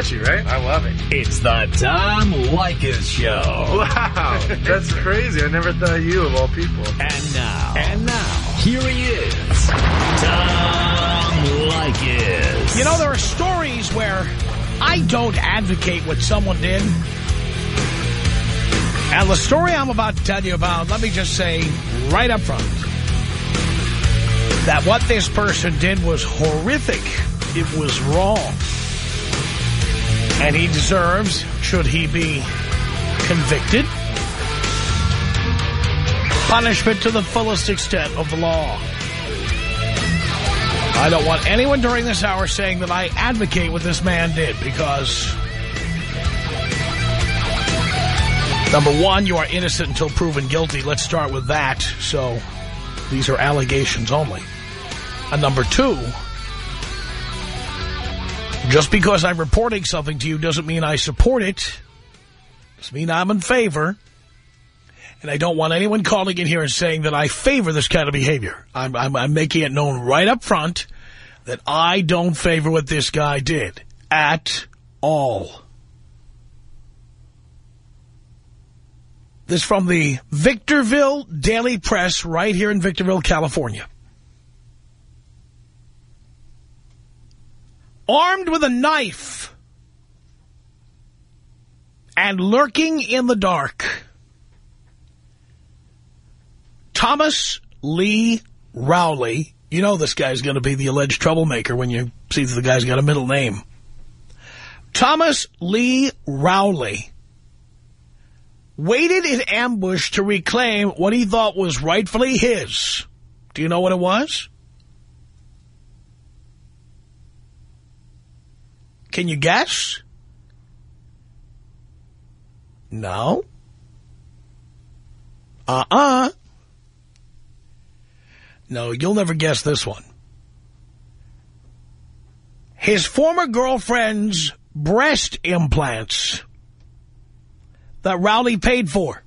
catchy, right? I love it. It's the Tom Leykis Show. Wow, that's crazy. I never thought you of all people. And now. And now. Here he is. Tom Leykis. You know, there are stories where I don't advocate what someone did. And the story I'm about to tell you about, let me just say right up front, that what this person did was horrific. It was wrong. And he deserves, should he be convicted, punishment to the fullest extent of the law. I don't want anyone during this hour saying that I advocate what this man did because, number one, you are innocent until proven guilty. Let's start with that. So these are allegations only. And number two, just because I'm reporting something to you doesn't mean I support it. Doesn't mean I'm in favor. And I don't want anyone calling in here and saying that I favor this kind of behavior. I'm, I'm, I'm making it known right up front that I don't favor what this guy did at all. This from the Victorville Daily Press right here in Victorville, California. Armed with a knife and lurking in the dark, Thomas Lee Rowley, you know this guy's going to be the alleged troublemaker when you see that the guy's got a middle name. Thomas Lee Rowley waited in ambush to reclaim what he thought was rightfully his. Do you know what it was? Can you guess? No. Uh-uh. No, you'll never guess this one. His former girlfriend's breast implants that Rowley paid for.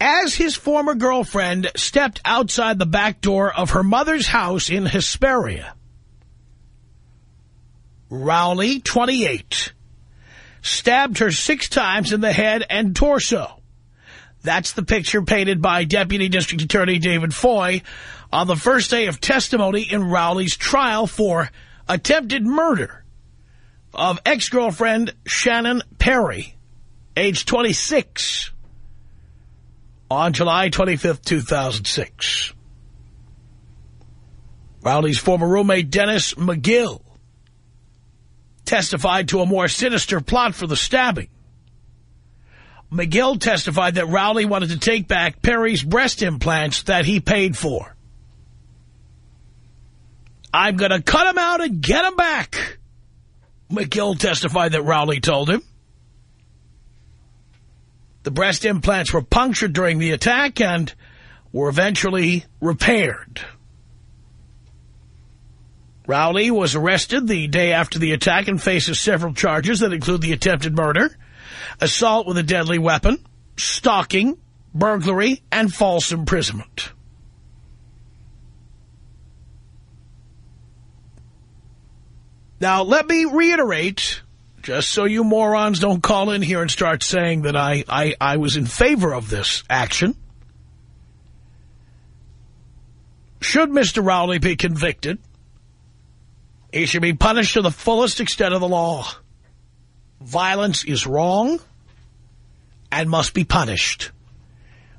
As his former girlfriend stepped outside the back door of her mother's house in Hesperia, Rowley, 28, stabbed her six times in the head and torso. That's the picture painted by Deputy District Attorney David Foy on the first day of testimony in Rowley's trial for attempted murder of ex-girlfriend Shannon Perry, age 26, on July 25th, 2006. Rowley's former roommate Dennis McGill testified to a more sinister plot for the stabbing. McGill testified that Rowley wanted to take back Perry's breast implants that he paid for. I'm going to cut him out and get him back, McGill testified that Rowley told him. The breast implants were punctured during the attack and were eventually repaired. Rowley was arrested the day after the attack and faces several charges that include the attempted murder, assault with a deadly weapon, stalking, burglary, and false imprisonment. Now, let me reiterate, just so you morons don't call in here and start saying that I, I, I was in favor of this action. Should Mr. Rowley be convicted, he should be punished to the fullest extent of the law. Violence is wrong and must be punished.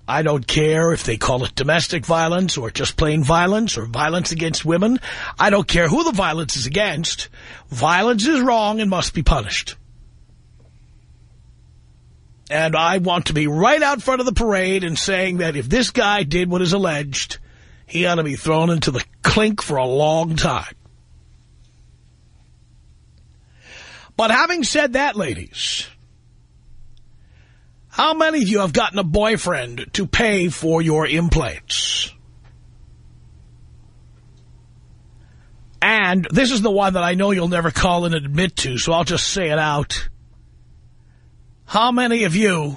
I don't care if they call it domestic violence or just plain violence or violence against women. I don't care who the violence is against. Violence is wrong and must be punished. And I want to be right out front of the parade and saying that if this guy did what is alleged, he ought to be thrown into the clink for a long time. But having said that, ladies, how many of you have gotten a boyfriend to pay for your implants? And this is the one that I know you'll never call and admit to, so I'll just say it out. How many of you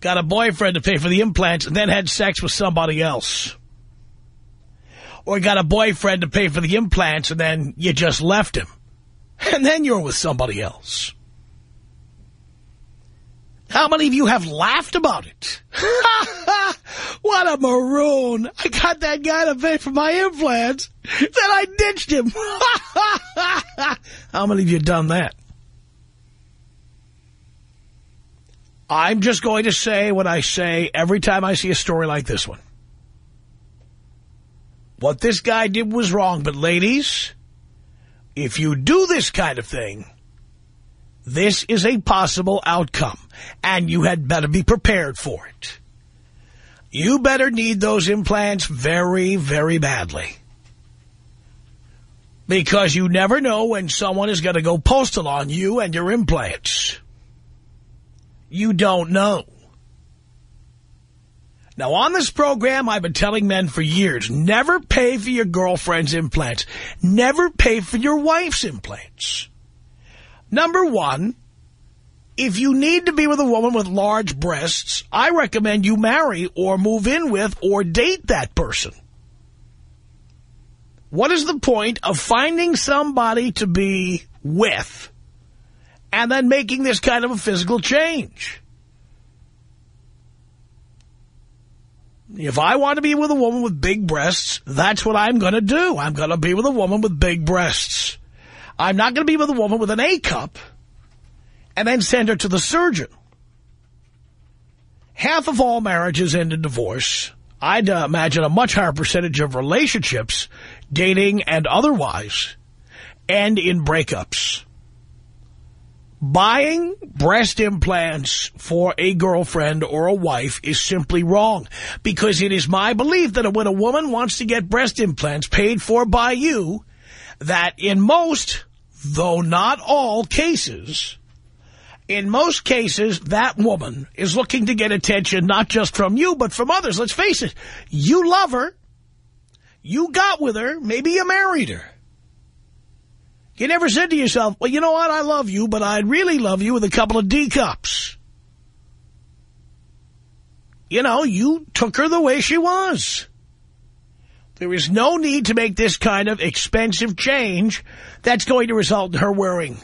got a boyfriend to pay for the implants and then had sex with somebody else? Or got a boyfriend to pay for the implants and then you just left him. And then you're with somebody else. How many of you have laughed about it? what a maroon. I got that guy to pay for my implants. Then I ditched him. How many of you done that? I'm just going to say what I say every time I see a story like this one. What this guy did was wrong, but ladies, if you do this kind of thing, this is a possible outcome, and you had better be prepared for it. You better need those implants very, very badly. Because you never know when someone is going to go postal on you and your implants. You don't know. Now, on this program, I've been telling men for years, never pay for your girlfriend's implants. Never pay for your wife's implants. Number one, if you need to be with a woman with large breasts, I recommend you marry or move in with or date that person. What is the point of finding somebody to be with and then making this kind of a physical change? If I want to be with a woman with big breasts, that's what I'm going to do. I'm going to be with a woman with big breasts. I'm not going to be with a woman with an A cup and then send her to the surgeon. Half of all marriages end in divorce. I'd uh, imagine a much higher percentage of relationships, dating and otherwise, end in breakups. Buying breast implants for a girlfriend or a wife is simply wrong because it is my belief that when a woman wants to get breast implants paid for by you, that in most though not all cases, in most cases, that woman is looking to get attention not just from you, but from others. Let's face it, you love her. You got with her. Maybe you married her. You never said to yourself, well, you know what, I love you, but I'd really love you with a couple of D-cups. You know, you took her the way she was. There is no need to make this kind of expensive change that's going to result in her wearing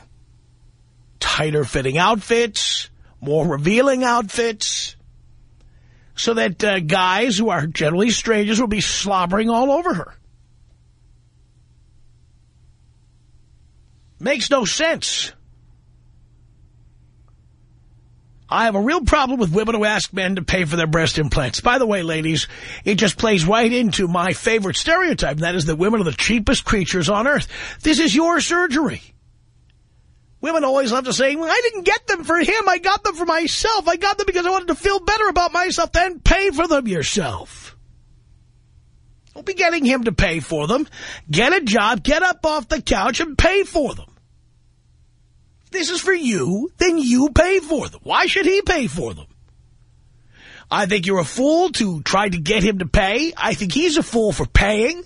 tighter fitting outfits, more revealing outfits, so that uh, guys who are generally strangers will be slobbering all over her. Makes no sense. I have a real problem with women who ask men to pay for their breast implants. By the way, ladies, it just plays right into my favorite stereotype, and that is that women are the cheapest creatures on earth. This is your surgery. Women always love to say, well, I didn't get them for him. I got them for myself. I got them because I wanted to feel better about myself. Then pay for them yourself. Don't be getting him to pay for them. Get a job, get up off the couch, and pay for them this is for you, then you pay for them. Why should he pay for them? I think you're a fool to try to get him to pay. I think he's a fool for paying.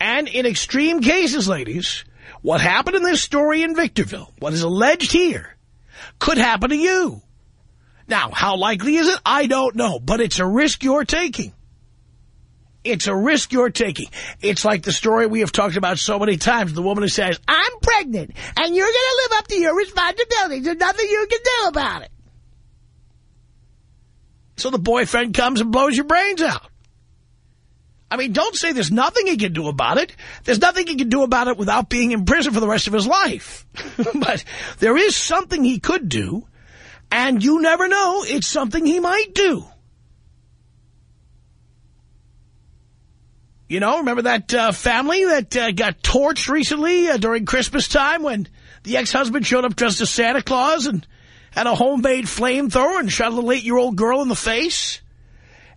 And in extreme cases, ladies, what happened in this story in Victorville, what is alleged here, could happen to you. Now, how likely is it? I don't know, but it's a risk you're taking. It's a risk you're taking. It's like the story we have talked about so many times. The woman who says, I'm pregnant, and you're going to live up to your responsibilities. There's nothing you can do about it. So the boyfriend comes and blows your brains out. I mean, don't say there's nothing he can do about it. There's nothing he can do about it without being in prison for the rest of his life. but there is something he could do, and you never know. It's something he might do. You know, remember that uh, family that uh, got torched recently uh, during Christmas time when the ex-husband showed up dressed as Santa Claus and had a homemade flamethrower and shot a little eight-year-old girl in the face?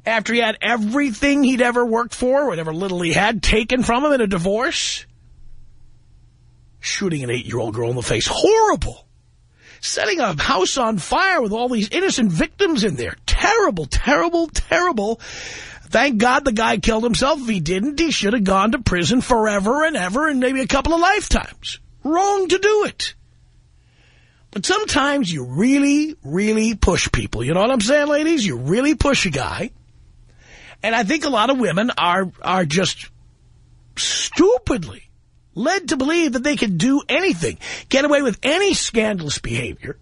After he had everything he'd ever worked for, whatever little he had, taken from him in a divorce? Shooting an eight-year-old girl in the face. Horrible. Setting a house on fire with all these innocent victims in there. Terrible, terrible, terrible. Thank God the guy killed himself. If he didn't, he should have gone to prison forever and ever and maybe a couple of lifetimes. Wrong to do it. But sometimes you really, really push people. You know what I'm saying, ladies? You really push a guy. And I think a lot of women are are just stupidly led to believe that they can do anything, get away with any scandalous behavior,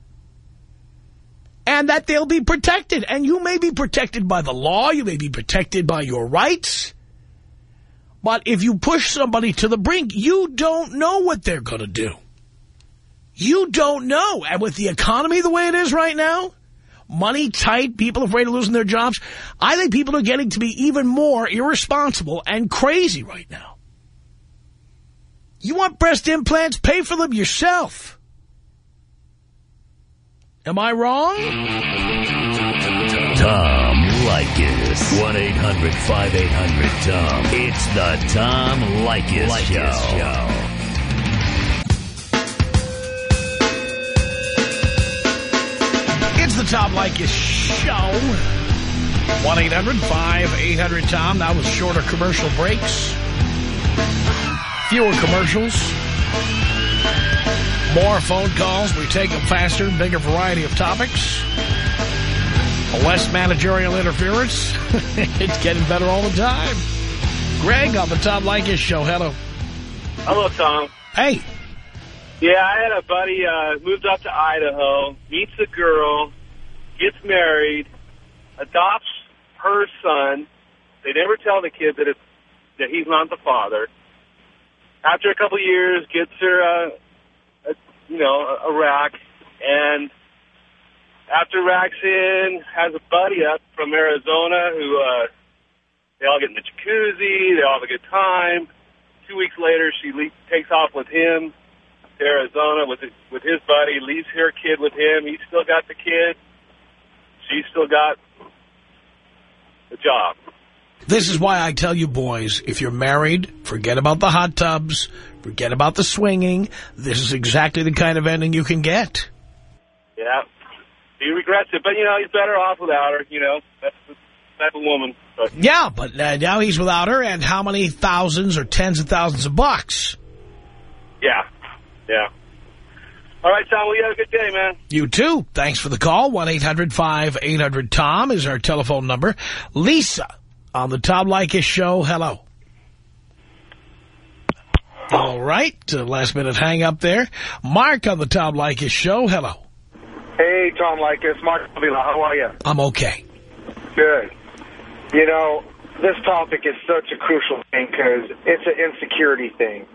and that they'll be protected. And you may be protected by the law, you may be protected by your rights, but if you push somebody to the brink, you don't know what they're going to do. You don't know. And with the economy the way it is right now, money tight, people afraid of losing their jobs, I think people are getting to be even more irresponsible and crazy right now. You want breast implants? Pay for them yourself. Am I wrong? Tom Leykis. 1-800-5800-TOM. It's the Tom Leykis, Show. Show. It's the Tom Leykis Show. 1-800-5800-TOM. That was shorter commercial breaks. Fewer commercials. More phone calls. We take them faster. Bigger variety of topics. Less managerial interference. it's getting better all the time. Greg on the Tom Leykis Show. Hello. Hello, Tom. Hey. Yeah, I had a buddy uh, moved up to Idaho, meets a girl, gets married, adopts her son. They never tell the kid that it's that he's not the father. After a couple years, gets her, uh, you know, a and after racks in, has a buddy up from Arizona who uh, they all get in the jacuzzi, they all have a good time. Two weeks later, she le takes off with him to Arizona with his, with his buddy, leaves her kid with him. He's still got the kid. She's still got the job. This is why I tell you boys, if you're married, forget about the hot tubs, forget about the swinging. This is exactly the kind of ending you can get. Yeah. He regrets it, but, you know, he's better off without her, you know. That's the type of woman. But. Yeah, but uh, now he's without her, and how many thousands or tens of thousands of bucks? Yeah, yeah. All right, Tom, well, you have a good day, man. You too. Thanks for the call. 1-800-5800-TOM is our telephone number. Lisa on the Tom Leykis show. Hello. All right. Uh, last minute hang up there. Mark on the Tom Leykis show. Hello. Hey, Tom Leykis. Mark Avila. How are you? I'm okay. Good. You know, this topic is such a crucial thing because it's an insecurity thing.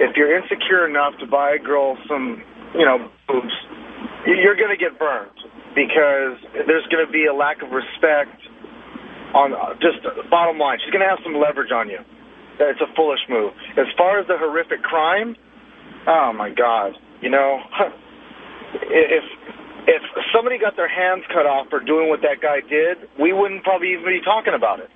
If you're insecure enough to buy a girl some, you know, boobs, you're going to get burned because there's going to be a lack of respect on uh, just bottom line. She's going to have some leverage on you. It's a foolish move. As far as the horrific crime, oh, my God. You know, if if somebody got their hands cut off for doing what that guy did, we wouldn't probably even be talking about it.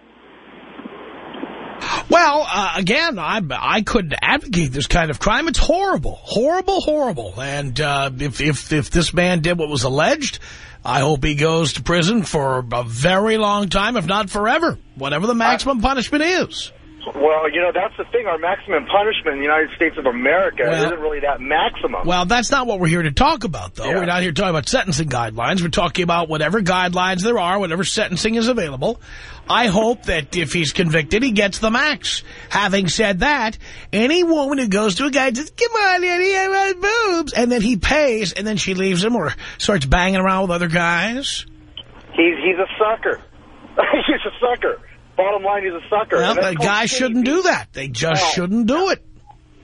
Well, uh, again, I I couldn't advocate this kind of crime. It's horrible, horrible, horrible. And uh, if if if this man did what was alleged, I hope he goes to prison for a very long time, if not forever, whatever the maximum punishment is. Well, you know, that's the thing. Our maximum punishment in the United States of America Well- isn't really that maximum. Well, that's not what we're here to talk about, though. Yeah. We're not here talking about sentencing guidelines. We're talking about whatever guidelines there are, whatever sentencing is available. I hope that if he's convicted, he gets the max. Having said that, any woman who goes to a guy and says, come on, Eddie, I want boobs, and then he pays, and then she leaves him or starts banging around with other guys. he's he's a sucker. he's a sucker. Bottom line, he's a sucker. Well, guy shouldn't do that. They just No. shouldn't do it.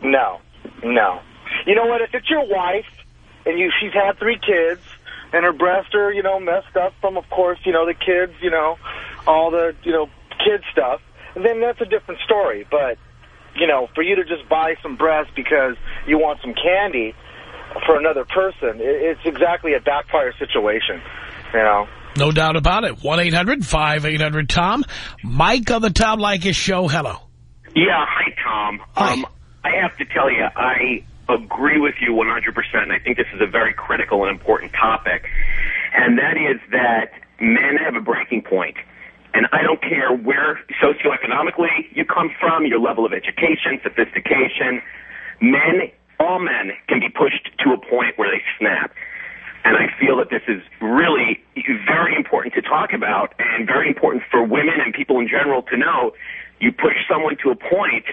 No, no. You know what? If it's your wife and you she's had three kids and her breasts are, you know, messed up from, of course, you know, the kids, you know, all the, you know, kid stuff, then that's a different story. But, you know, for you to just buy some breasts because you want some candy for another person, it, it's exactly a backfire situation, you know. No doubt about it. 1-800-5800-TOM. Mike on the Tom Leykis show. Hello. Yeah, hi, Tom. Hi. Um, I have to tell you, I agree with you 100%. and I think this is a very critical and important topic, and that is that men have a breaking point. And I don't care where socioeconomically you come from, your level of education, sophistication. Men, all men, can be pushed to a point where they snap. And I feel that this is really very important to talk about and very important for women and people in general to know. You push someone to a point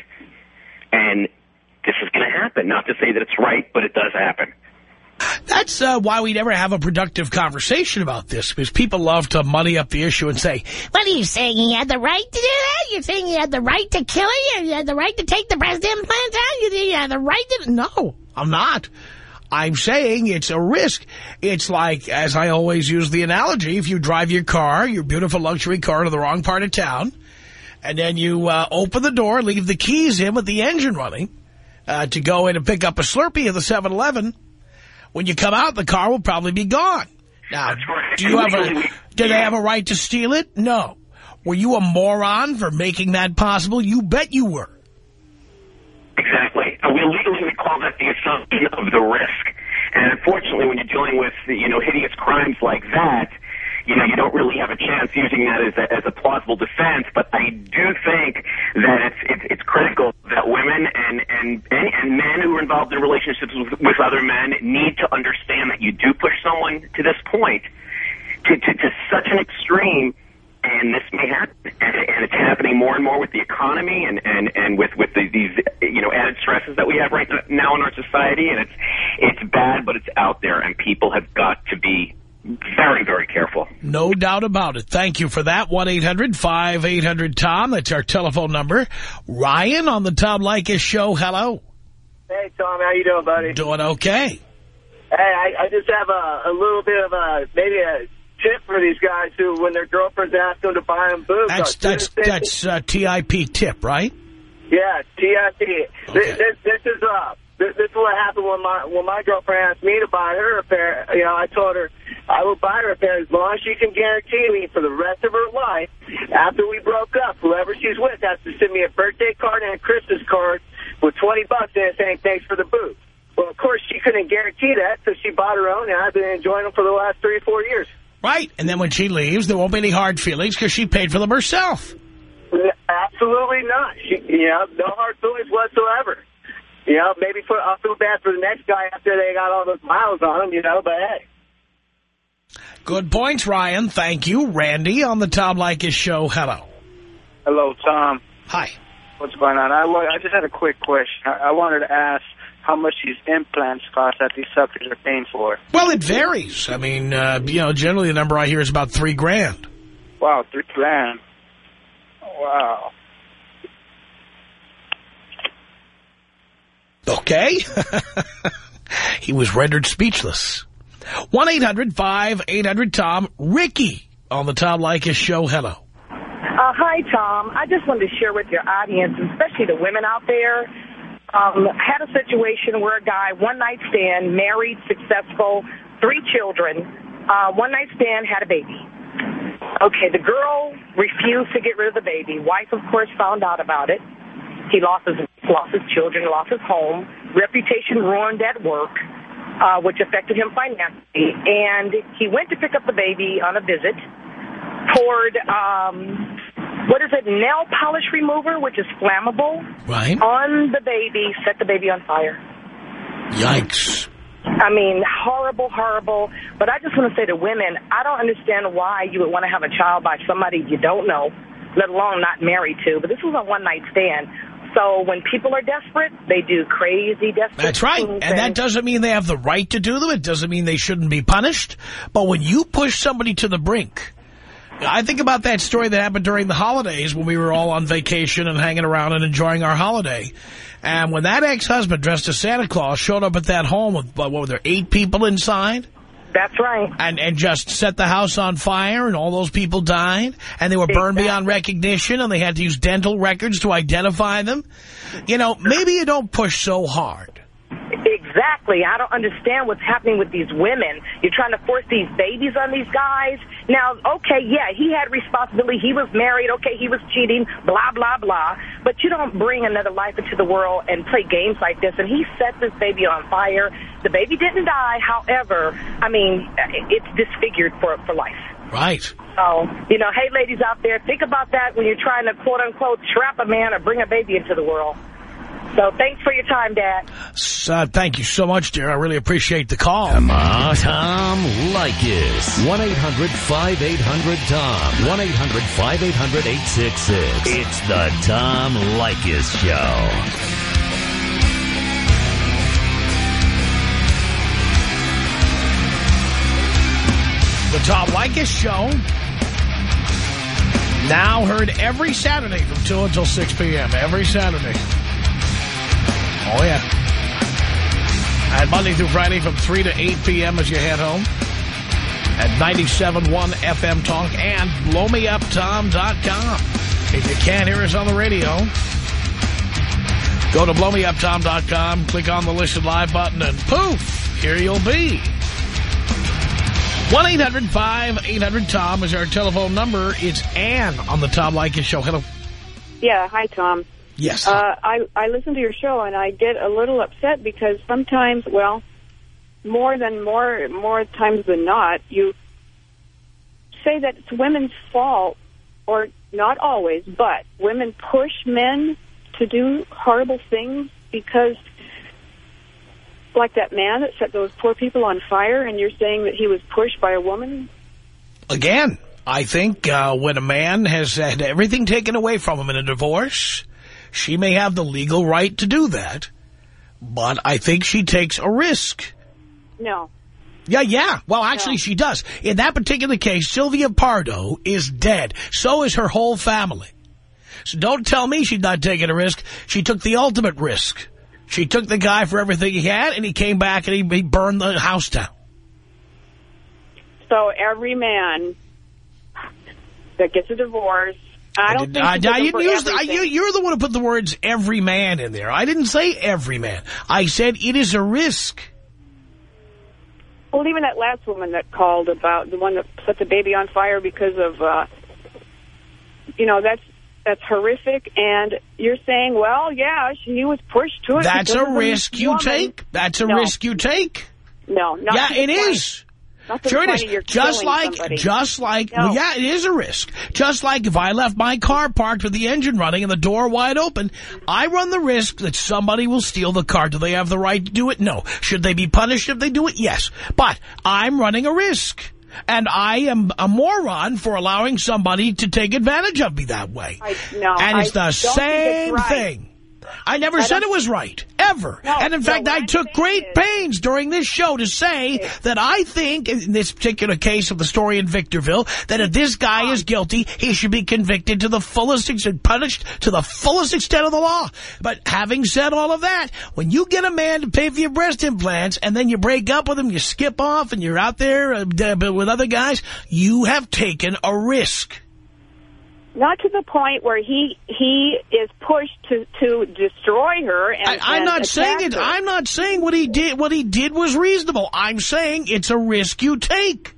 And this is going to happen. Not to say that it's right, but it does happen. That's uh, why we never have a productive conversation about this, because people love to muddy up the issue and say, what are you saying, he had the right to do that? You're saying he had the right to kill you? You had the right to take the breast implants out? You, you had the right to... No, I'm not. I'm saying it's a risk. It's like, as I always use the analogy, if you drive your car, your beautiful luxury car to the wrong part of town, and then you uh, open the door, leave the keys in with the engine running uh, to go in and pick up a Slurpee at the 7-Eleven, when you come out, the car will probably be gone. Now, right. do you have a, do they have a right to steal it? No. Were you a moron for making that possible? You bet you were. Exactly. Uh, we legally call that the assumption of the risk. And unfortunately, when you're dealing with, you know, hideous crimes like that, you know, you don't really have a chance using that as a, as a plausible defense. But I do think that it's it's, it's critical that women and, and and men who are involved in relationships with, with other men need to understand that you do push someone to this point, to to, to such an extreme. And this may happen, and, and it's happening more and more with the economy, and and and with with the, these you know added stresses that we have right now in our society. And it's it's bad, but it's out there, and people have got to be very, very careful. No doubt about it. Thank you for that. 1-800-5800-TOM. That's our telephone number. Ryan on the Tom Leykis show. Hello. Hey, Tom, how you doing, buddy? Doing okay. Hey, I, I just have a, a little bit of a, maybe a tip for these guys who, when their girlfriends ask them to buy them boobs. That's, that's, that's uh, TIP tip, right? Yeah, TIP. Okay. This, this, this is, uh, this, this is what happened when my, when my girlfriend asked me to buy her a pair. You know, I told her, I will buy her a pair as long as she can guarantee me for the rest of her life, after we broke up, whoever she's with has to send me a birthday card and a Christmas card with 20 bucks in it saying thanks for the boot. Well, of course, she couldn't guarantee that, so she bought her own, and I've been enjoying them for the last three or four years. Right. And then when she leaves, there won't be any hard feelings because she paid for them herself. Absolutely not. She, you know, no hard feelings whatsoever. You know, maybe for, I'll feel bad for the next guy after they got all those miles on them, you know, but hey. Good points, Ryan. Thank you. Randy on the Tom Leykis show. Hello. Hello, Tom. Hi. What's going on? I, I just had a quick question. I, I wanted to ask how much these implants cost that these suckers are paying for. Well, it varies. I mean, uh, you know, generally the number I hear is about three grand. Wow, three grand. Wow. Okay. he was rendered speechless. 1-800-5800-TOM. Ricky on the Tom Leykis show. Hello. Uh, hi, Tom. I just wanted to share with your audience, especially the women out there, um, had a situation where a guy, one night stand, married, successful, three children, uh, one night stand, had a baby. Okay, the girl refused to get rid of the baby. Wife, of course, found out about it. He lost his lost his children, lost his home, reputation ruined at work, uh, which affected him financially. And he went to pick up the baby on a visit, poured, um, what is it, nail polish remover, which is flammable, Right. on the baby, set the baby on fire. Yikes. I mean, horrible, horrible. But I just want to say to women, I don't understand why you would want to have a child by somebody you don't know, let alone not married to. But this was a one-night stand. So when people are desperate, they do crazy, desperate That's right. things. And that doesn't mean they have the right to do them. It doesn't mean they shouldn't be punished. But when you push somebody to the brink, I think about that story that happened during the holidays when we were all on vacation and hanging around and enjoying our holiday. And when that ex-husband dressed as Santa Claus showed up at that home with, what were there, eight people inside? That's right. and and just set the house on fire and all those people died and they were burned Exactly. beyond recognition and they had to use dental records to identify them. You know, maybe you don't push so hard. Exactly. I don't understand what's happening with these women. You're trying to force these babies on these guys. Now, okay, yeah, he had responsibility. He was married. Okay, he was cheating, blah, blah, blah. But you don't bring another life into the world and play games like this. And he set this baby on fire. The baby didn't die. However, I mean, it's disfigured for, for life. Right. So, you know, hey, ladies out there, think about that when you're trying to, quote, unquote, trap a man or bring a baby into the world. So thanks for your time, Dad. Uh, thank you so much, dear. I really appreciate the call. Come on, Tom Leykis. 1-800-5800-TOM. 1-800-5800-866. It's the Tom Leykis Show. The Tom Leykis Show. Now heard every Saturday from 2 until 6 p.m. Every Saturday. Oh, yeah. And Monday through Friday from 3 to 8 p.m. as you head home. At 97.1 FM Talk and blowmeuptom.com. If you can't hear us on the radio, go to blowmeuptom.com, click on the Listen Live button, and poof, here you'll be. 1-800-5800-TOM is our telephone number. It's Ann on the Tom Leykis Show. Hello. Yeah, hi, Tom. Yes. Uh, I, I listen to your show, and I get a little upset because sometimes, well, more than more, more times than not, you say that it's women's fault, or not always, but women push men to do horrible things because like that man that set those poor people on fire, and you're saying that he was pushed by a woman? Again, I think uh, when a man has had everything taken away from him in a divorce, she may have the legal right to do that, but I think she takes a risk. No. Yeah, yeah. Well, actually, No. she does. In that particular case, Sylvia Pardo is dead. So is her whole family. So don't tell me she's not taking a risk. She took the ultimate risk. She took the guy for everything he had, and he came back and he, he burned the house down. So every man that gets a divorce, I don't did, think I, I didn't use the, I, you, you're the one who put the words every man in there. I didn't say every man. I said it is a risk. Well, even that last woman that called about the one that set the baby on fire because of, uh, you know, that's that's horrific. And you're saying, well, yeah, she, he was pushed to it. That's a risk you woman. take. That's a No. risk you take. No, not yeah, it point- is. Not Sure it point of you're is. Just like, somebody. just like, No. well, yeah, it is a risk. Just like if I left my car parked with the engine running and the door wide open, I run the risk that somebody will steal the car. Do they have the right to do it? No. Should they be punished if they do it? Yes. But I'm running a risk. And I am a moron for allowing somebody to take advantage of me that way. I, no, and it's I the same right. thing. I never I said it was right, ever. No, and in fact, I took great is- pains during this show to say that I think, in this particular case of the story in Victorville, that if this guy is guilty, he should be convicted to the fullest extent, punished to the fullest extent of the law. But having said all of that, when you get a man to pay for your breast implants and then you break up with him, you skip off and you're out there uh, with other guys, you have taken a risk. Not to the point where he he is pushed to to destroy her. And, I, I'm and not saying it. her. I'm not saying what he did. What he did was reasonable. I'm saying it's a risk you take.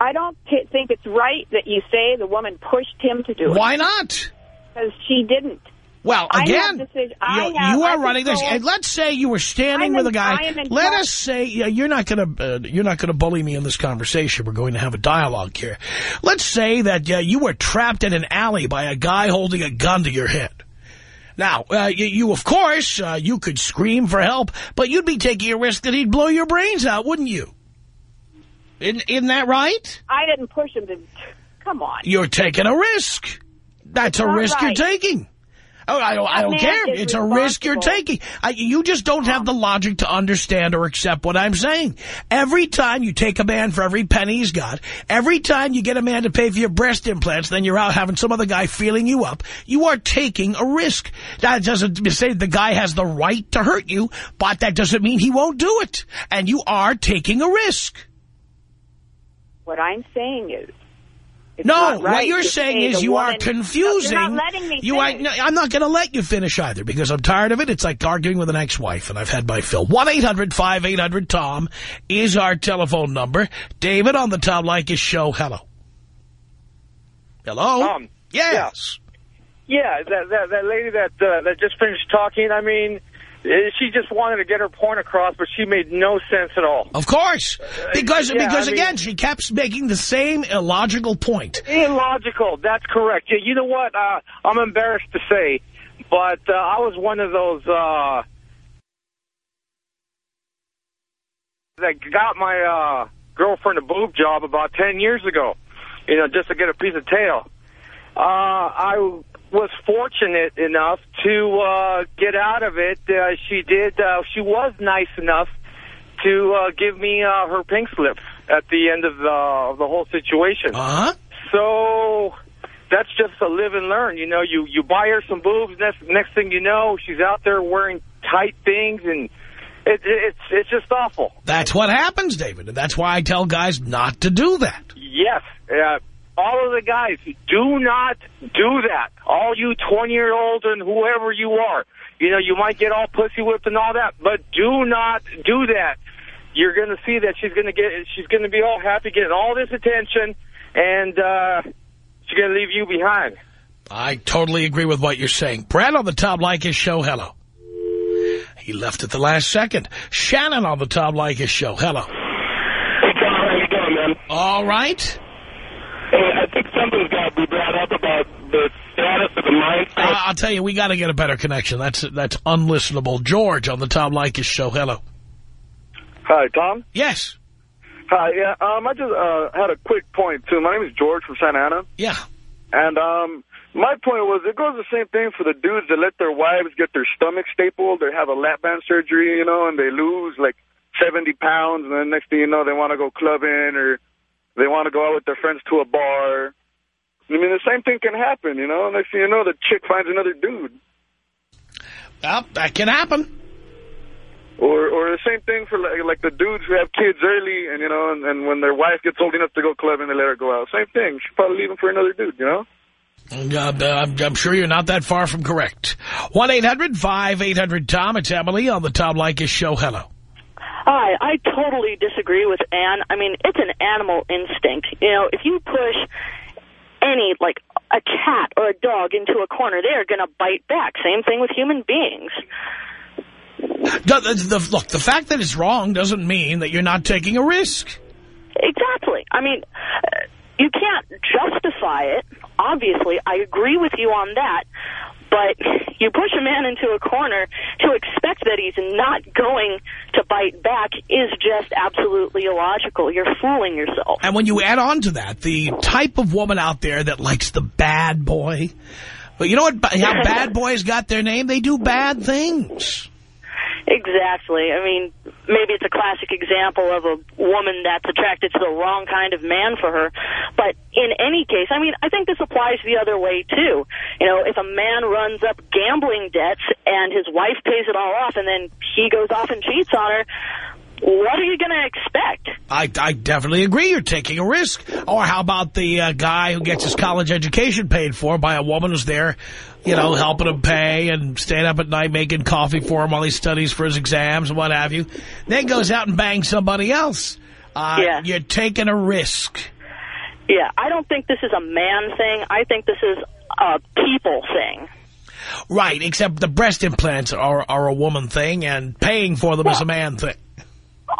I don't think it's right that you say the woman pushed him to do it. Why not? Because she didn't. Well, again, decision- I you, have- you are I've running this. And let's say you were standing I'm with in- a guy. I Let us say yeah, you're not going to uh, you're not going to bully me in this conversation. We're going to have a dialogue here. Let's say that uh, you were trapped in an alley by a guy holding a gun to your head. Now, uh, you, you, of course, uh, you could scream for help, but you'd be taking a risk that he'd blow your brains out, wouldn't you? Isn't, isn't that right? I didn't push him to. Come on. You're taking a risk. That's a risk right. you're taking. Oh, I don't, I don't care. It's a risk you're taking. I, you just don't have the logic to understand or accept what I'm saying. Every time you take a man for every penny he's got, every time you get a man to pay for your breast implants, then you're out having some other guy feeling you up, you are taking a risk. That doesn't say the guy has the right to hurt you, but that doesn't mean he won't do it. And you are taking a risk. What I'm saying is. It's No, right what you're to saying is the you are confusing. No, you're not letting me You are, no, I'm not going to let you finish either because I'm tired of it. It's like arguing with an ex-wife, and I've had my fill. 1-800-5800-TOM is our telephone number. David on the Tom Leykis show. Hello. Hello? Tom. Yes. Yeah, that that, that lady that uh, that just finished talking. I mean, she just wanted to get her point across, but she made no sense at all. Of course. Because, yeah, because I mean- again, she kept making the same illogical point. Illogical. That's correct. Yeah, you know what? Uh, I'm embarrassed to say, but uh, I was one of those uh, that got my uh, girlfriend a boob job about 10 years ago, you know, just to get a piece of tail. Uh, I was fortunate enough to uh, get out of it. Uh, she did. Uh, she was nice enough to uh, give me uh, her pink slip at the end of the of the whole situation. Uh-huh. So that's just a live and learn. You know, you you buy her some boobs. Next next thing you know, she's out there wearing tight things, and it, it, it's it's just awful. That's what happens, David. And that's why I tell guys not to do that. Yes, uh, all of the guys, do not do that. All you 20-year-olds and whoever you are, you know, you might get all pussy whipped and all that, but do not do that. You're going to see that she's going to get, she's going to be all happy getting all this attention, and uh, she's going to leave you behind. I totally agree with what you're saying. Brad on the Tom Leykis show, hello. He left at the last second. Shannon on the Tom Leykis show, hello. Hey, Tom, how you doing, man? All right. Hey, I think something's got to be brought up about the status of the mindset. Uh, I'll tell you, we got to get a better connection. That's that's unlistenable. George on the Tom Leykis show, hello. Hi, Tom. Yes. Hi, yeah, um, I just uh, had a quick point, too. My name is George from Santa Ana. Yeah. And um, my point was it goes the same thing for the dudes that let their wives get their stomach stapled. They have a lap band surgery, you know, and they lose like 70 pounds. And then next thing you know, they want to go clubbing or they want to go out with their friends to a bar. I mean, the same thing can happen, you know. Next thing you know, the chick finds another dude. Well, that can happen. Or or the same thing for like, like the dudes who have kids early and, you know, and, and when their wife gets old enough to go clubbing, they let her go out. Same thing. She'll probably leave him for another dude, you know. Uh, I'm, I'm sure you're not that far from correct. 1-800-5800-TOM. It's Emily on the Tom Leykis show. Hello. Hi, I totally disagree with Anne. I mean, it's an animal instinct. You know, if you push any, like, a cat or a dog into a corner, they're going to bite back. Same thing with human beings. The, the, the, look, the fact that it's wrong doesn't mean that you're not taking a risk. Exactly. I mean, uh, you can't justify it. Obviously, I agree with you on that. But you push a man into a corner to expect that he's not going to bite back is just absolutely illogical. You're fooling yourself. And when you add on to that, the type of woman out there that likes the bad boy, but you know what? How bad boys got their name? They do bad things. Exactly. I mean, maybe it's a classic example of a woman that's attracted to the wrong kind of man for her. But in any case, I mean, I think this applies the other way, too. You know, if a man runs up gambling debts and his wife pays it all off and then he goes off and cheats on her, what are you going to expect? I, I definitely agree. You're taking a risk. Or how about the uh, guy who gets his college education paid for by a woman who's there, you know, helping him pay and staying up at night making coffee for him while he studies for his exams and what have you. Then goes out and bangs somebody else. Uh, Yeah. You're taking a risk. Yeah, I don't think this is a man thing. I think this is a people thing. Right, except the breast implants are, are a woman thing and paying for them is a man thing.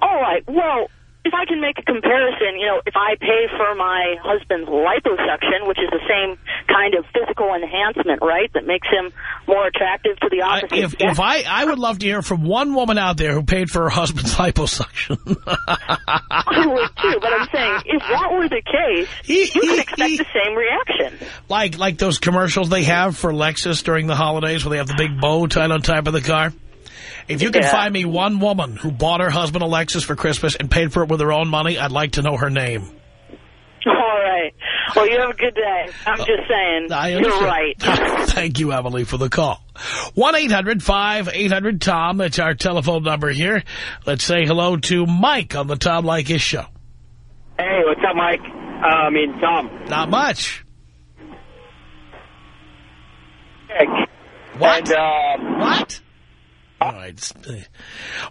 All right, well, if I can make a comparison, you know, if I pay for my husband's liposuction, which is the same kind of physical enhancement, right, that makes him more attractive to the opposite If, if I, I would love to hear from one woman out there who paid for her husband's liposuction. I would too, but I'm saying if that were the case, you could expect the same reaction. like like those commercials they have for Lexus during the holidays where they have the big bow tied on top of the car. If you can Yeah. find me one woman who bought her husband a Lexus for Christmas and paid for it with her own money, I'd like to know her name. All right. Well, you have a good day. I'm just saying. I You're right. Thank you, Emily, for the call. 1-800-5800-TOM. That's our telephone number here. Let's say hello to Mike on the Tom Leykis show. Hey, what's up, Mike? Uh, I mean, Tom. Not much. What? And, uh, what? All right. uh,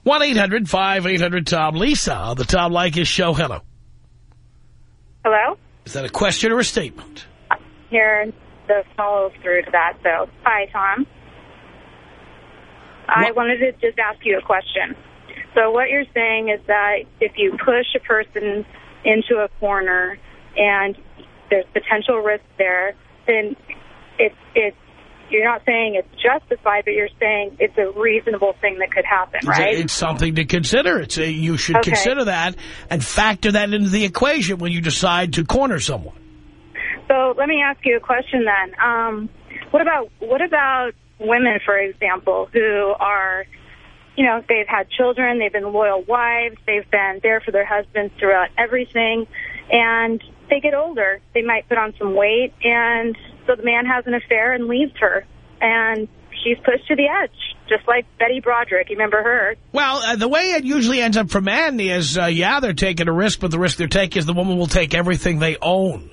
1-800-5800-TOM. Lisa the Tom Leykis show. Hello. Hello? Is that a question or a statement? Here, the follow through to that. So, hi, Tom. I wanted to just ask you a question. So, what you're saying is that if you push a person into a corner and there's potential risk there, then it's it's you're not saying it's justified, but you're saying it's a reasonable thing that could happen, right? It's something to consider. It's a, you should Okay. consider that and factor that into the equation when you decide to corner someone. So let me ask you a question then. Um, what about what about women, for example, who are you know, they've had children, they've been loyal wives, they've been there for their husbands throughout everything, and they get older. They might put on some weight, and so the man has an affair and leaves her. And she's pushed to the edge, just like Betty Broderick. You remember her? Well, uh, the way it usually ends up for men is, uh, yeah, they're taking a risk, but the risk they're taking is the woman will take everything they own.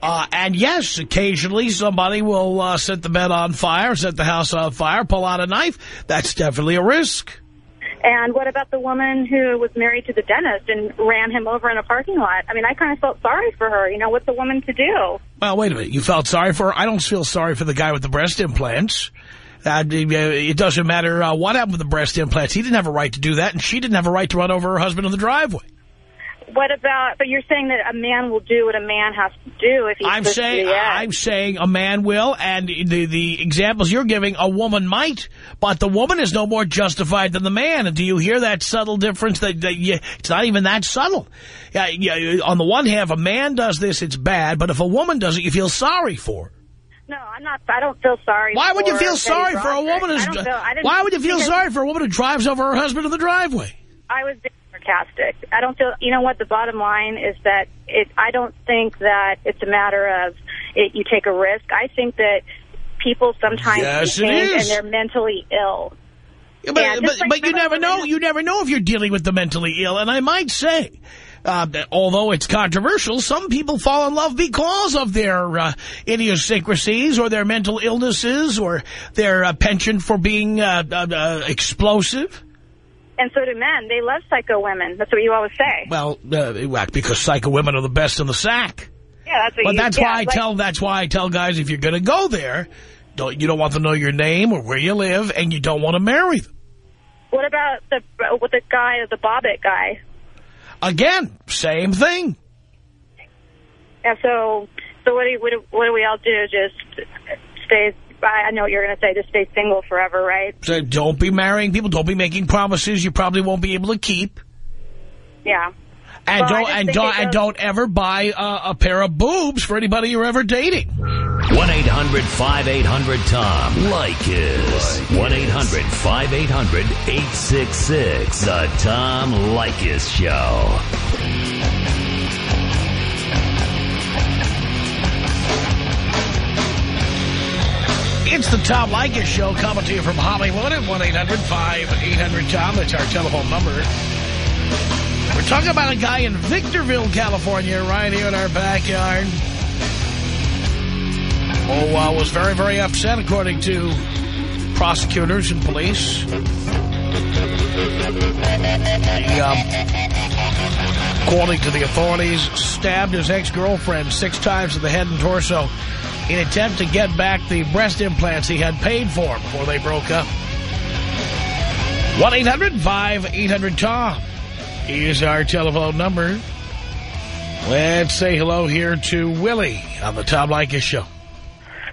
Uh, and yes, occasionally somebody will uh, set the bed on fire, set the house on fire, pull out a knife. That's definitely a risk. And what about the woman who was married to the dentist and ran him over in a parking lot? I mean, I kind of felt sorry for her. You know, what's a woman to do? Well, wait a minute. You felt sorry for her? I don't feel sorry for the guy with the breast implants. Uh, it doesn't matter uh, what happened with the breast implants. He didn't have a right to do that, and she didn't have a right to run over her husband in the driveway. What about, but you're saying that a man will do what a man has to do if he's I'm saying, I'm saying a man will, and the, the examples you're giving, a woman might, but the woman is no more justified than the man. And do you hear that subtle difference? That, that you, It's not even that subtle. Yeah, yeah, on the one hand, if a man does this, it's bad, but if a woman does it, you feel sorry for her. No, I'm not. I don't feel sorry. Why would you feel sorry for a woman? I Who's, I didn't- why would you feel sorry for a woman who drives over her husband in the driveway? I was sarcastic. I don't feel. You know what? The bottom line is that it. I don't think that it's a matter of it, you take a risk. I think that people sometimes Yes, change and they're mentally ill. Yeah, but Yeah, but, like but you never know. You never know if you're dealing with the mentally ill. And I might say, uh, although it's controversial, some people fall in love because of their uh, idiosyncrasies or their mental illnesses or their uh, penchant for being uh, uh, uh, explosive. And so do men. They love psycho women. That's what you always say. Well, uh, because psycho women are the best in the sack. Yeah, that's what But you. that's yeah, why I like- tell that's why I tell guys if you're going to go there, don't you don't want to know your name or where you live, and you don't want to marry them. What about the with the guy, the Bobbitt guy? Again, same thing. Yeah. so, so what do you, what do, what do we all do? Just stay. I know what you're going to say. Just stay single forever, right? So don't be marrying people. Don't be making promises you probably won't be able to keep. Yeah. And Well, don't and don't and don't ever buy uh, a pair of boobs for anybody you're ever dating. 1-800-5800-TOM. Leykis. 1-800-5800-866. The Tom Leykis Show. It's the Tom Leykis Show coming to you from Hollywood at 1-800-5800-TOM. That's our telephone number. We're talking about a guy in Victorville, California, right here in our backyard. Oh, uh, was very, very upset, according to prosecutors and police. He, um, according to the authorities, stabbed his ex-girlfriend six times in the head and torso in attempt to get back the breast implants he had paid for before they broke up. 1-800-5800-TOM is our telephone number. Let's say hello here to Willie on the Tom Leykis Show.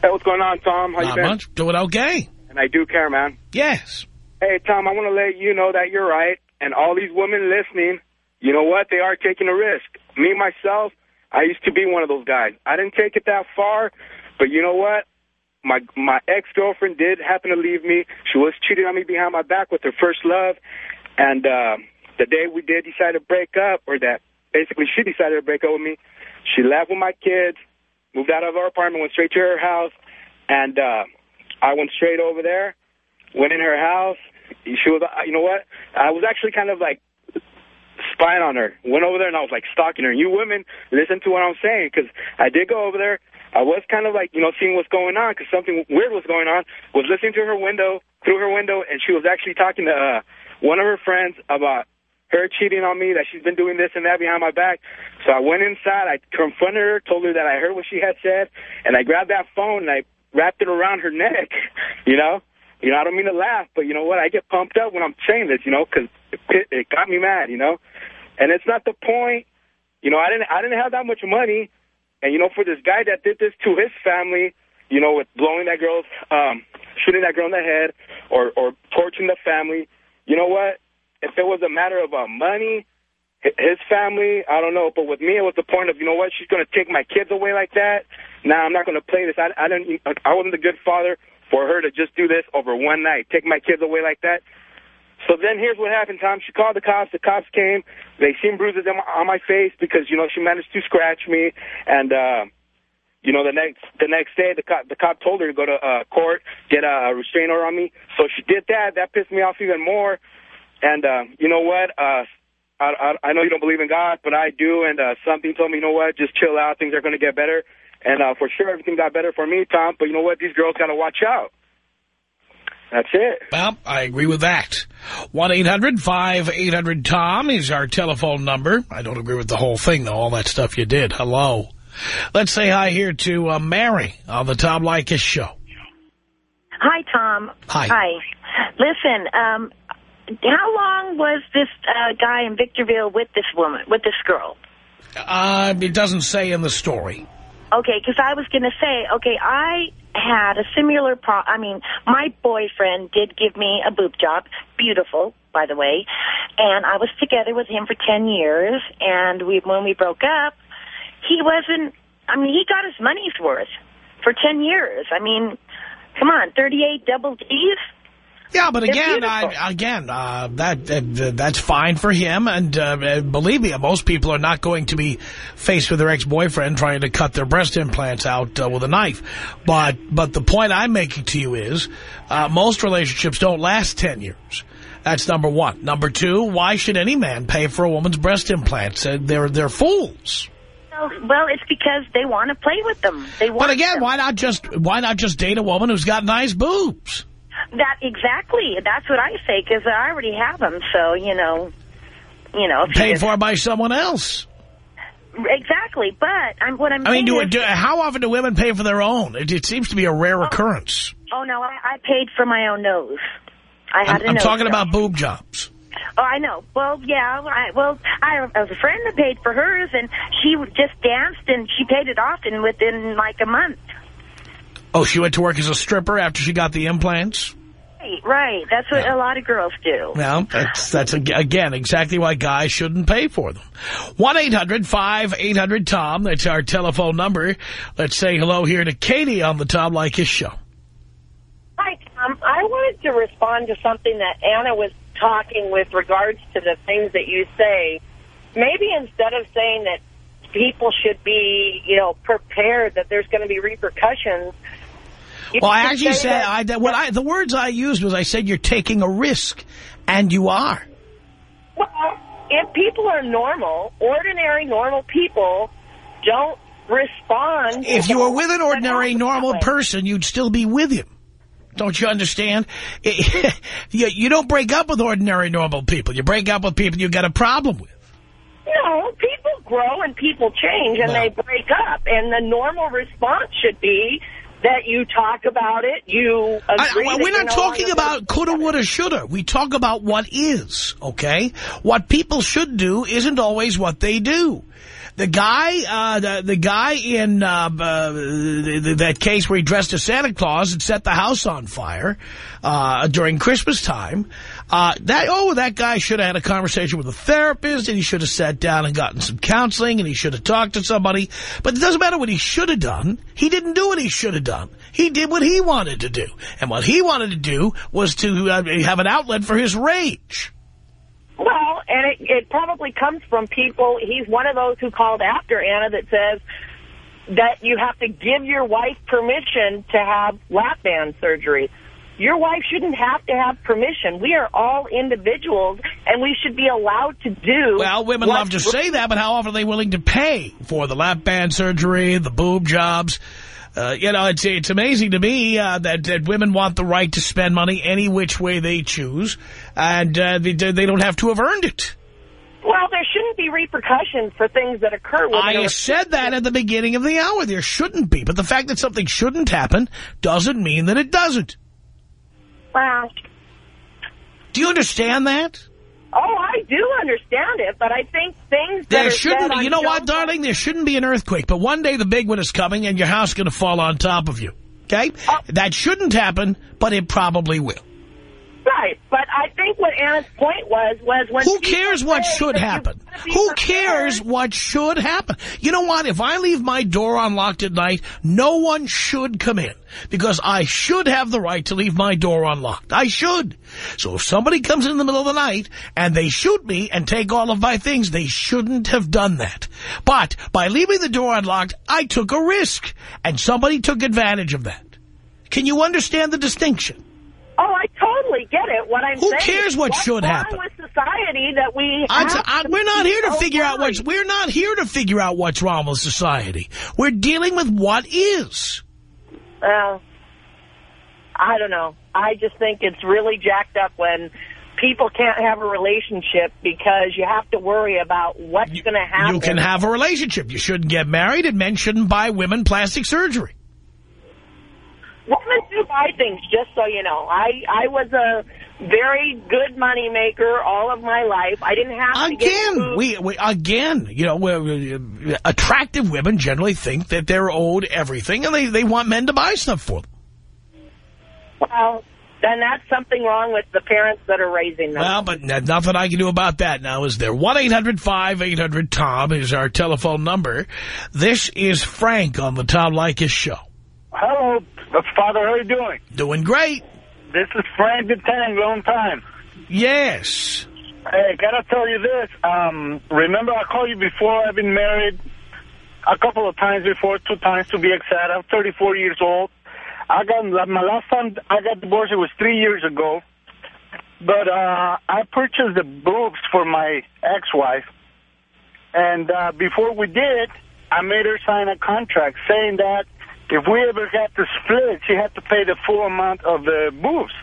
Hey, what's going on, Tom? How you Not been? much. Doing okay. And I do care, man. Yes. Hey, Tom, I want to let you know that you're right. And all these women listening, you know what? They are taking a risk. Me, myself, I used to be one of those guys. I didn't take it that far, but you know what? My my ex-girlfriend did happen to leave me. She was cheating on me behind my back with her first love. And uh, the day we did decide to break up, or that basically she decided to break up with me, she left with my kids, moved out of our apartment, went straight to her house, and uh, I went straight over there, went in her house. She was, you know what? I was actually kind of like spying on her. Went over there and I was like stalking her. You women, listen to what I'm saying because I did go over there. I was kind of like, you know, seeing what's going on because something weird was going on. Was listening to her window, through her window, and she was actually talking to uh, one of her friends about her cheating on me, that she's been doing this and that behind my back. So I went inside, I confronted her, told her that I heard what she had said, and I grabbed that phone and I wrapped it around her neck, you know? You know, I don't mean to laugh, but you know what? I get pumped up when I'm saying this, you know, because it, it got me mad, you know? And it's not the point. You know, I didn't I didn't have that much money. And, you know, for this guy that did this to his family, you know, with blowing that girl's, um, shooting that girl in the head or, or torching the family, you know what? If it was a matter of uh, money, hi- his family, I don't know. But with me, it was the point of, you know what, she's going to take my kids away like that. Now I'm not going to play this. I, I, didn't, I wasn't a good father for her to just do this over one night, take my kids away like that. So then here's what happened, Tom. She called the cops. The cops came. They seen bruises on my, face because, you know, she managed to scratch me. And, uh, you know, the next the next day, the cop, the cop told her to go to uh, court, get a restraining order on me. So she did that. That pissed me off even more. And uh, you know what? Uh, I, I, I know you don't believe in God, but I do. And uh, something told me, you know what? Just chill out. Things are going to get better. And uh, for sure, everything got better for me, Tom. But you know what? These girls got to watch out. That's it. Well, I agree with that. 1-800-5800-TOM is our telephone number. I don't agree with the whole thing, though, all that stuff you did. Hello. Let's say hi here to uh, Mary on the Tom Leykis show. Hi, Tom. Hi. Hi. Listen, um, how long was this uh, guy in Victorville with this woman, with this girl? Uh, it doesn't say in the story. Okay, because I was going to say, okay, I had a similar pro. I mean, my boyfriend did give me a boob job. Beautiful, by the way. And I was together with him for 10 years. And we, when we broke up, he wasn't, I mean, he got his money's worth for 10 years. I mean, come on, 38 double D's? Yeah, but again. I, again, uh, that, that that's fine for him. And uh, believe me, most people are not going to be faced with their ex-boyfriend trying to cut their breast implants out uh, with a knife. But but the point I'm making to you is uh, most relationships don't last 10 years. That's number one. Number two, why should any man pay for a woman's breast implants? Uh, they're they're fools. Well, well, it's because they want to play with them. They want But again, them. why not just why not just date a woman who's got nice boobs? That exactly. That's what I say because I already have them. So you know, you know. Paid for by someone else. Exactly, but I'm what I'm I mean, do, is, do, how often do women pay for their own? It, it seems to be a rare oh. occurrence. oh no, I, I paid for my own nose. I had I'm, I'm talking job. about boob jobs. Oh, I know. Well, yeah. I, well, I have a friend that paid for hers, and she just danced, and she paid it off in within like a month. Oh, she went to work as a stripper after she got the implants? Right, right. That's what a lot of girls do. Well, that's, that's ag- again, exactly why guys shouldn't pay for them. 1-800-5800-TOM. That's our telephone number. Let's say hello here to Katie on the Tom Leykis show. Hi, Tom. I wanted to respond to something that Anna was talking with regards to the things that you say. Maybe instead of saying that people should be, you know, prepared that there's going to be repercussions. You Well, I actually said, I, that what I, the words I used was I said you're taking a risk, and you are. Well, if people are normal, ordinary, normal people don't respond. If you were with an ordinary, normal person, you'd still be with him. Don't you understand? you, you don't break up with ordinary, normal people. You break up with people you've got a problem with. No, people grow and people change and they break up. And the normal response should be that you talk about it, you I- we're not talking about coulda, woulda, shoulda. We talk about what is, okay? What people should do isn't always what they do. The guy, uh, the, the guy in uh, uh, that case where he dressed as Santa Claus and set the house on fire uh, during Christmas time, uh, that oh, that guy should have had a conversation with a therapist, and he should have sat down and gotten some counseling, and he should have talked to somebody. But it doesn't matter what he should have done. He didn't do what he should have done. He did what he wanted to do, and what he wanted to do was to uh, have an outlet for his rage. And it, it probably comes from people. He's one of those who called after Anna that says that you have to give your wife permission to have lap band surgery. Your wife shouldn't have to have permission. We are all individuals, and we should be allowed to do. Well, women love to say that, but how often are they willing to pay for the lap band surgery, the boob jobs? Uh, you know, it's it's amazing to me uh, that, that women want the right to spend money any which way they choose, and uh, they, they don't have to have earned it. Well, there shouldn't be repercussions for things that occur. I said that at the beginning of the hour. There shouldn't be. But the fact that something shouldn't happen doesn't mean that it doesn't. Well, Do you understand that? Oh, I do understand it, but I think things that There shouldn't You know what, darling? There shouldn't be an earthquake. But one day the big one is coming and your house is going to fall on top of you. Okay? Oh. That shouldn't happen, but it probably will. I think what Anna's point was, was when Who cares what should happen? Who prepared- cares what should happen? You know what? If I leave my door unlocked at night, no one should come in. Because I should have the right to leave my door unlocked. I should. So if somebody comes in the middle of the night and they shoot me and take all of my things, they shouldn't have done that. But by leaving the door unlocked, I took a risk. And somebody took advantage of that. Can you understand the distinction? Oh, I totally get it. What I'm Who saying cares what should wrong happen? with society that we I'm have t- I, we're not here to so figure out what's. We're not here to figure out what's wrong with society. We're dealing with what is. Well, I don't know. I just think it's really jacked up when people can't have a relationship because you have to worry about what's going to happen. You can have a relationship. You shouldn't get married, and men shouldn't buy women plastic surgery. Women do buy things, just so you know. I, I was a very good money maker all of my life. I didn't have to get Again, food. we, we again, you know, we're, uh, attractive women generally think that they're owed everything, and they they want men to buy stuff for them. Well, then that's something wrong with the parents that are raising them. Well, but nothing I can do about that now, is there? 1-800-5800-TOM is our telephone number. This is Frank on the Tom Leykis Show. Hello, Father. How are you doing? Doing great. This is Frank the Tang, long time. Yes. Hey, gotta tell you this. Um, remember I called you before. I've been married a couple of times before, two times to be exact. I'm 34 years old. I got my last time I got divorced. It was three years ago. But uh, I purchased the boobs for my ex-wife, and uh, before we did, I made her sign a contract saying that if we ever had to split, she had to pay the full amount of the boobs.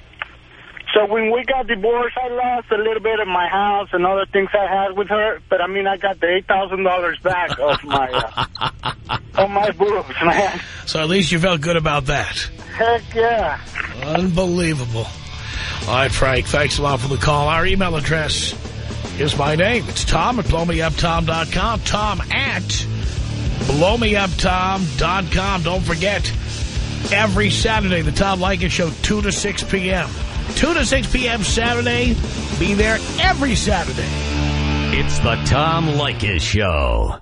So when we got divorced, I lost a little bit of my house and other things I had with her. But I mean, I got the eight thousand dollars back of my uh, of my boobs, man. So at least you felt good about that. Heck yeah. Unbelievable. All right, Frank, thanks a lot for the call. Our email address is my name. It's Tom at blowmeuptom.com. Tom at blowmeuptom.com. Don't forget, every Saturday, the Tom Leykis Show, 2 to 6 p.m. 2 to 6 p.m. Saturday. Be there every Saturday. It's the Tom Leykis Show.